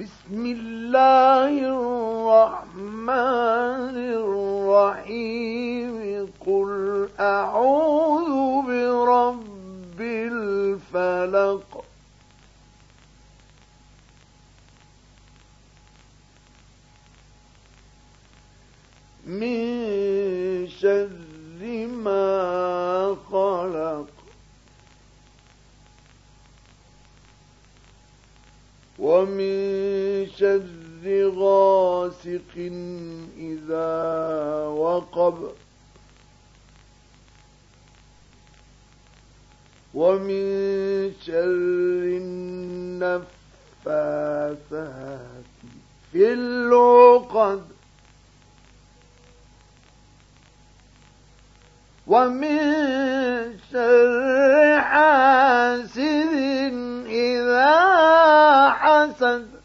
بسم الله الرحمن الرحيم. قل أعوذ برب الفلق. من شر ومن شر غاسق إذا وقب. ومن شر النفاثات في العقد. ومن شر حاسد إذا حسد